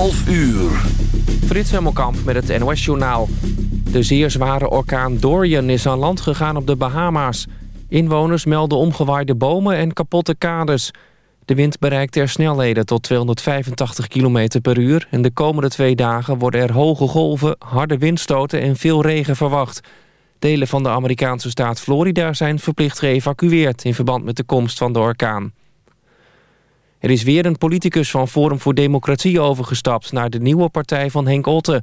11 uur. Frits Hemmelkamp met het NOS-journaal. De zeer zware orkaan Dorian is aan land gegaan op de Bahama's. Inwoners melden omgewaaide bomen en kapotte kades. De wind bereikt er snelheden tot 285 km per uur... en de komende twee dagen worden er hoge golven, harde windstoten en veel regen verwacht. Delen van de Amerikaanse staat Florida zijn verplicht geëvacueerd... in verband met de komst van de orkaan. Er is weer een politicus van Forum voor Democratie overgestapt... naar de nieuwe partij van Henk Otte.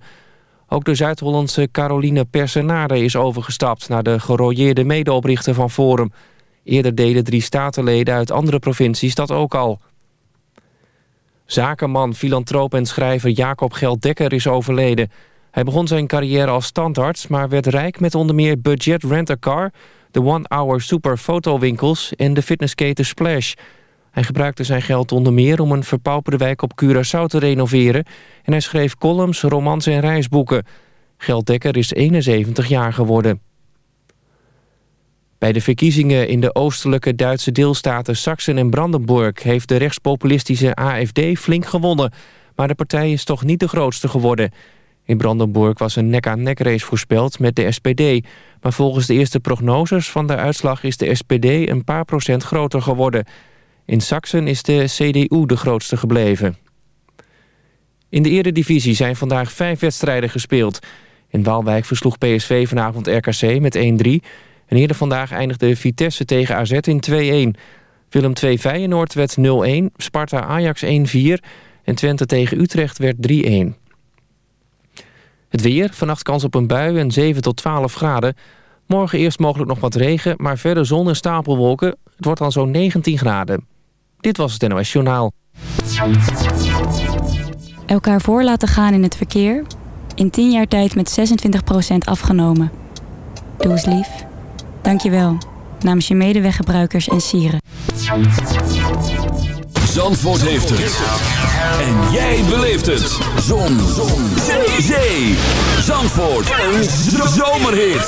Ook de Zuid-Hollandse Caroline Persenade is overgestapt... naar de gerooieerde medeoprichter van Forum. Eerder deden drie statenleden uit andere provincies dat ook al. Zakenman, filantroop en schrijver Jacob Gelddekker is overleden. Hij begon zijn carrière als standarts... maar werd rijk met onder meer Budget Rent-A-Car... de One Hour Super Fotowinkels en de fitnessketen Splash... Hij gebruikte zijn geld onder meer om een verpauperde wijk op Curaçao te renoveren... en hij schreef columns, romans en reisboeken. Gelddekker is 71 jaar geworden. Bij de verkiezingen in de oostelijke Duitse deelstaten Sachsen en Brandenburg... heeft de rechtspopulistische AFD flink gewonnen. Maar de partij is toch niet de grootste geworden. In Brandenburg was een nek-aan-nek race voorspeld met de SPD. Maar volgens de eerste prognoses van de uitslag is de SPD een paar procent groter geworden... In Sachsen is de CDU de grootste gebleven. In de eredivisie zijn vandaag vijf wedstrijden gespeeld. In Waalwijk versloeg PSV vanavond RKC met 1-3. En eerder vandaag eindigde Vitesse tegen AZ in 2-1. Willem II Feyenoord werd 0-1, Sparta Ajax 1-4... en Twente tegen Utrecht werd 3-1. Het weer, vannacht kans op een bui en 7 tot 12 graden. Morgen eerst mogelijk nog wat regen, maar verder zon en stapelwolken. Het wordt dan zo'n 19 graden. Dit was het NOS Journaal. Elkaar voor laten gaan in het verkeer. In 10 jaar tijd met 26% afgenomen. Doe eens lief. Dank je wel. Namens je medeweggebruikers en sieren. Zandvoort heeft het. En jij beleeft het. Zon. Zon. Zee. Zee. Zandvoort. Een zomerhit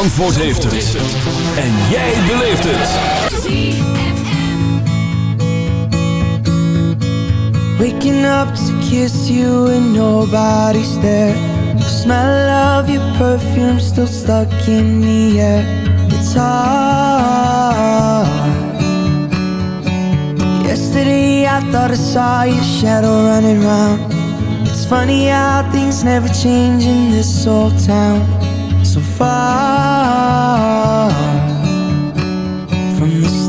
Zandvoort heeft het. En jij beleeft het. Waking up to kiss you and nobody's there. The smell of your perfume still stuck in the air. It's hard. Yesterday I thought I saw your shadow running round. It's funny how things never change in this old town. So far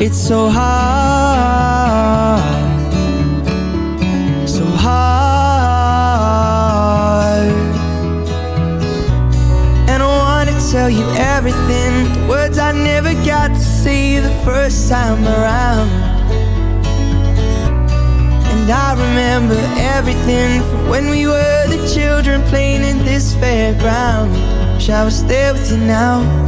It's so hard, so hard. And I wanna tell you everything, the words I never got to say the first time around. And I remember everything from when we were the children playing in this fairground. Wish I was there with you now.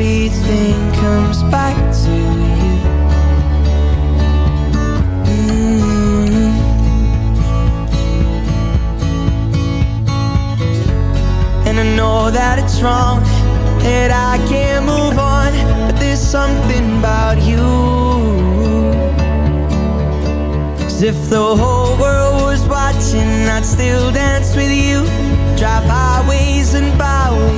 Everything comes back to you. Mm. And I know that it's wrong, that I can't move on, but there's something about you. Cause if the whole world was watching, I'd still dance with you. Drive highways and byways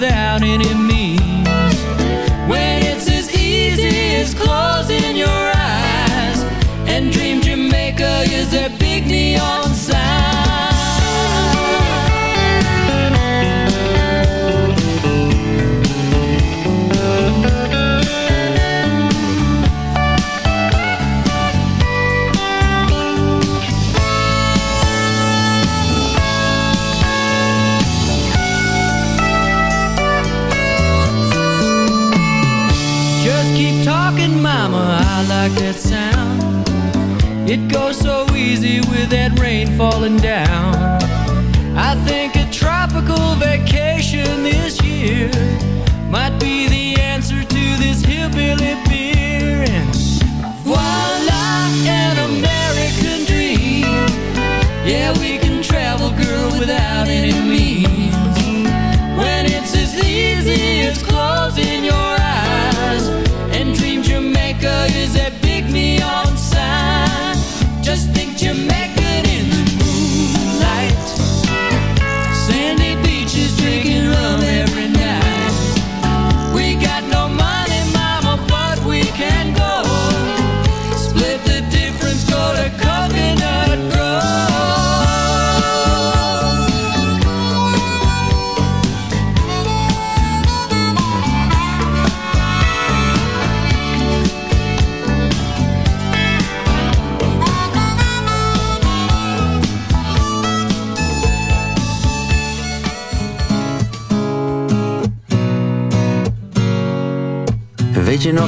without any means. When it's as easy as closing your eyes and dream Jamaica is their big neon sign. Like that sound. It goes so easy with that rain falling down. I think a tropical vacation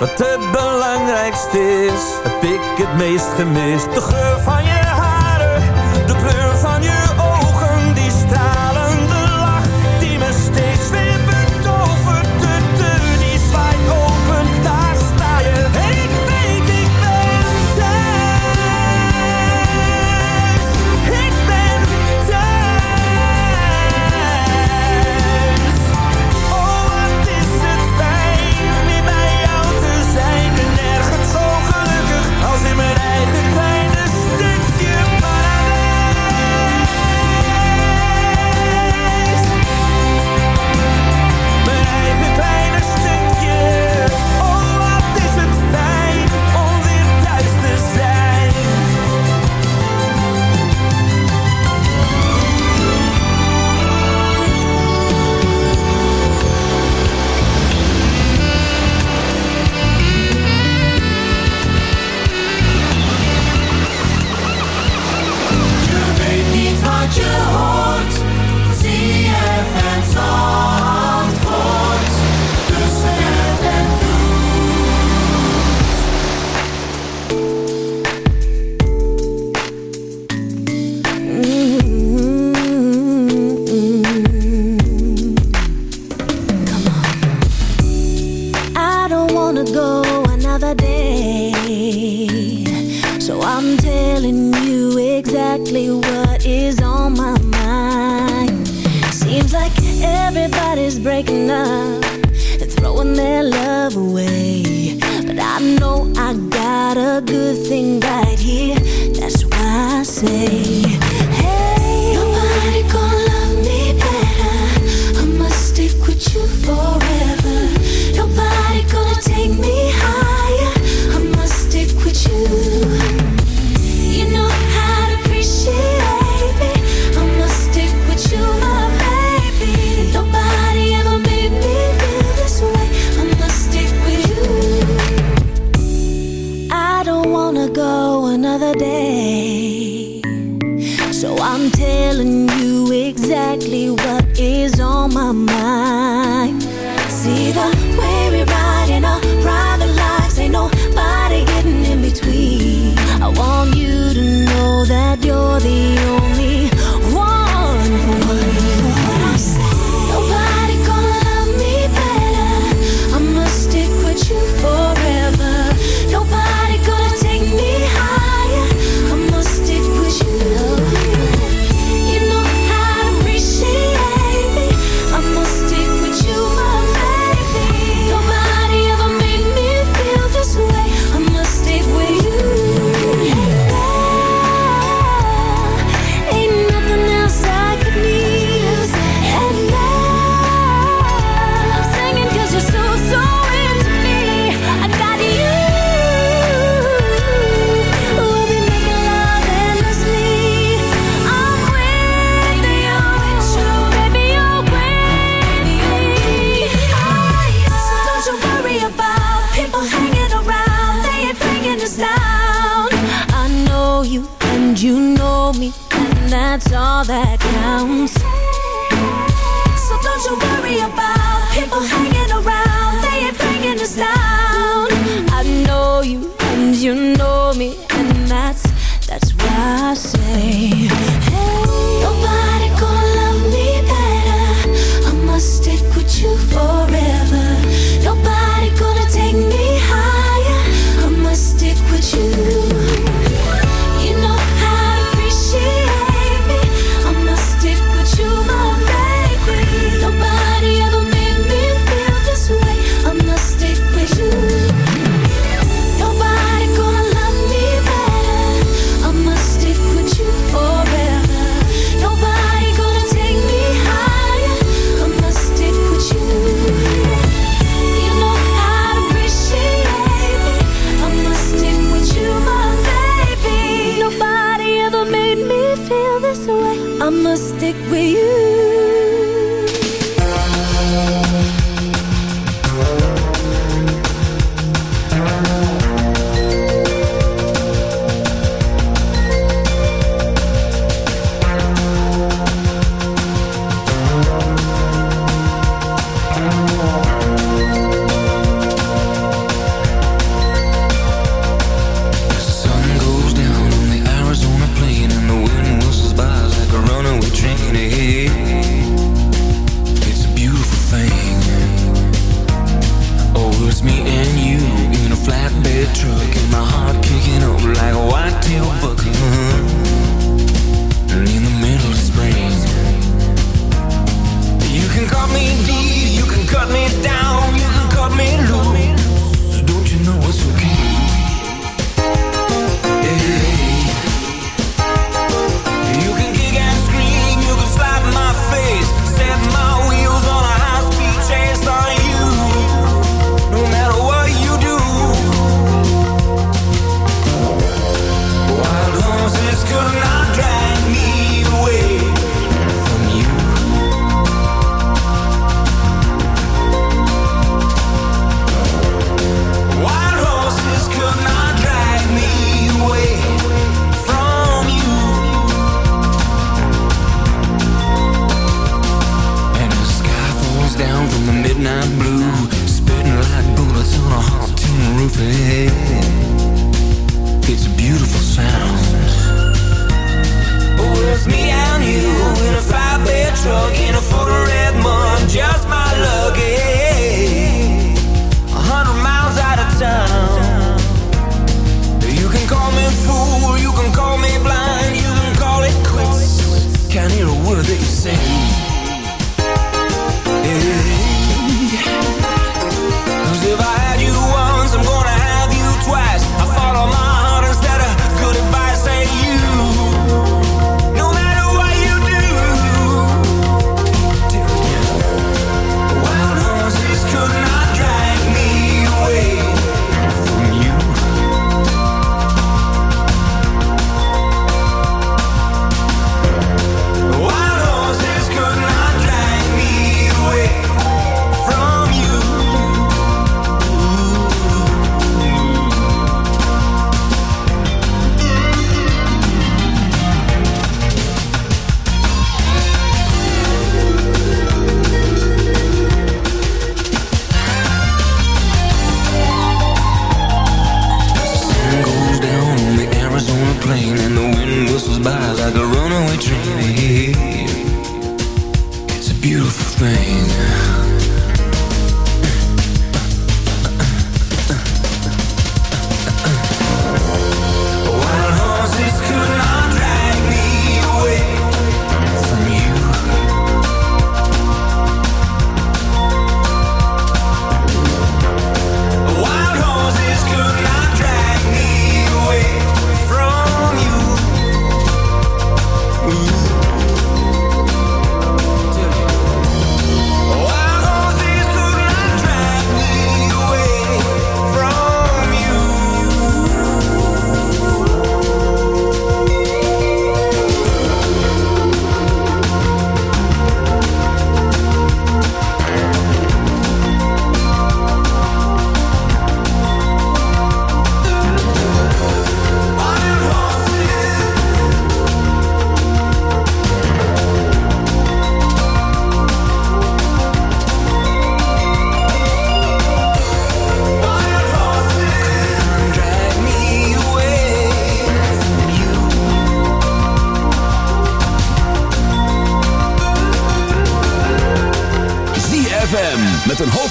Wat het belangrijkste is. Heb ik het meest gemist, de geur van je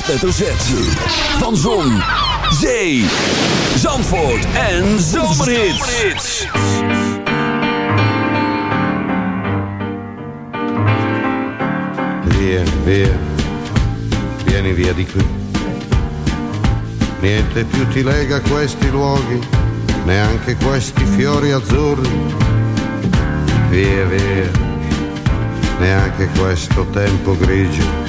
hoofdletter Z. Van Zon, Zee, Zandvoort en Zomerhits. Via, via, vieni via di qui. Niente più ti lega questi luoghi, neanche questi fiori azzurri. Via, via, neanche questo tempo grigio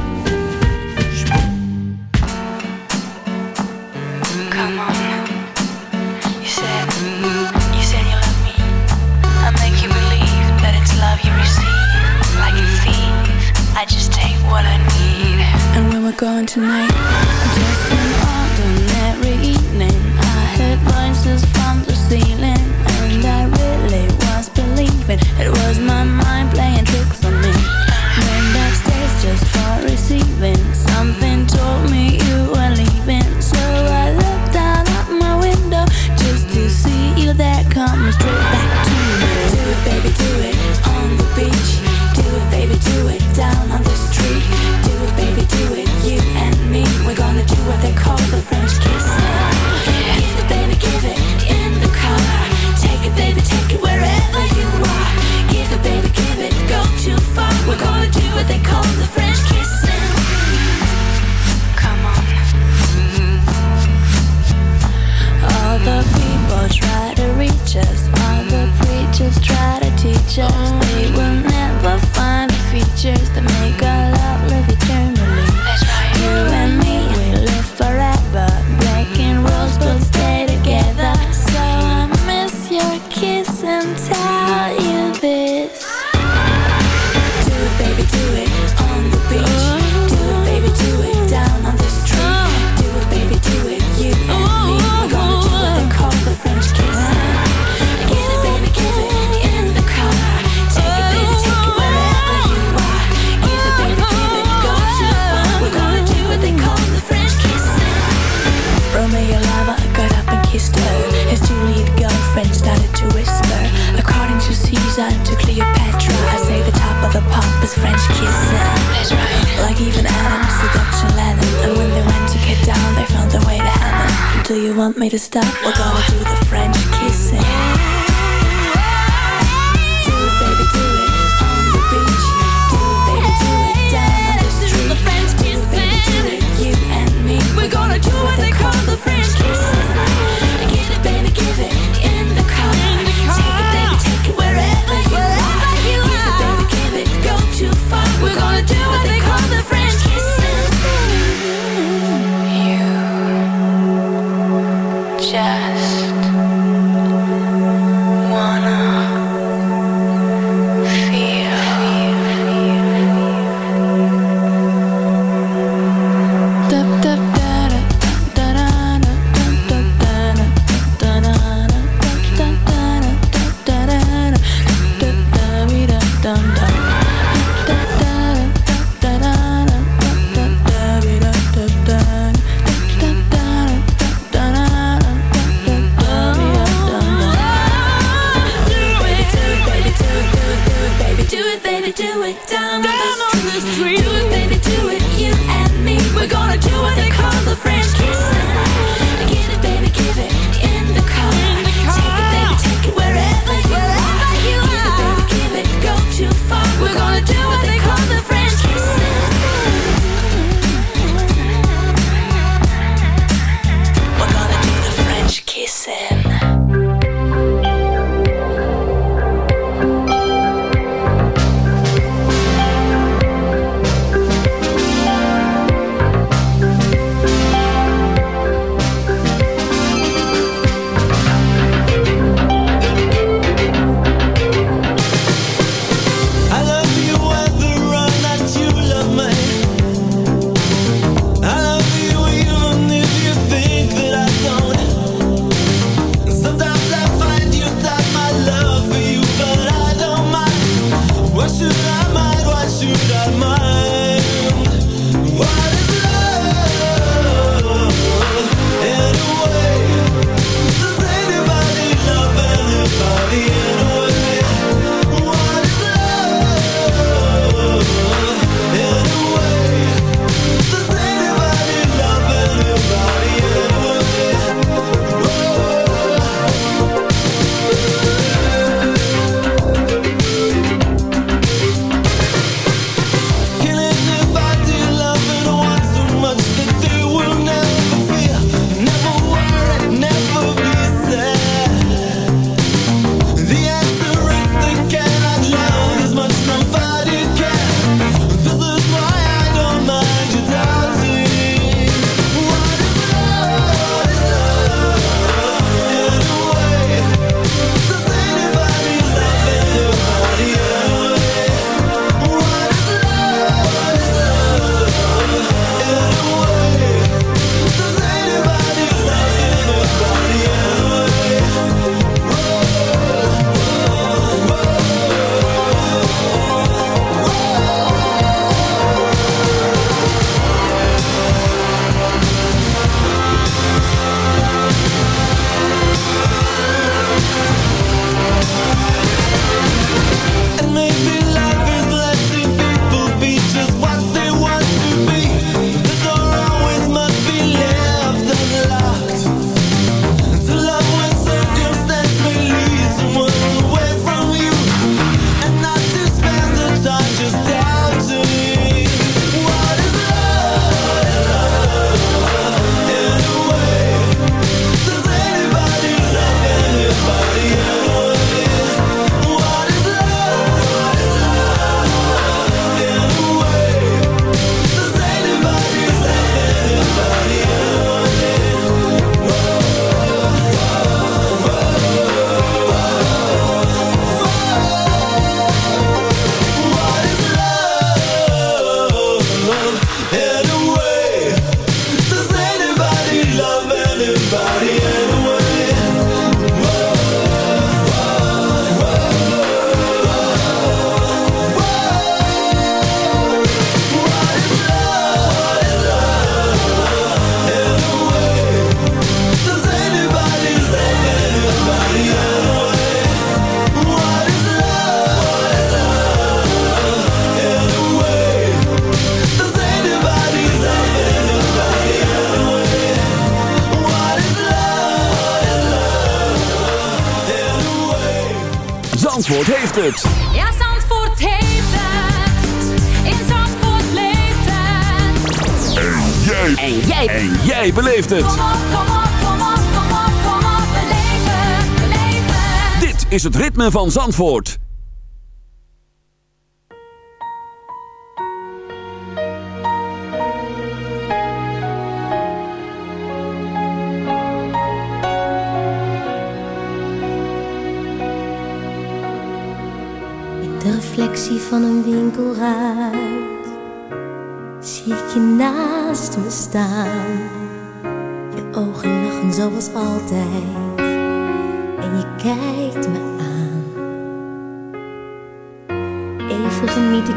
ritme van Zandvoort. In de reflectie van een winkelruit zie ik je naast me staan. Je ogen lachen zoals altijd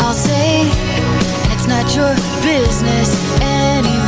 I'll say. It's not your business anyway.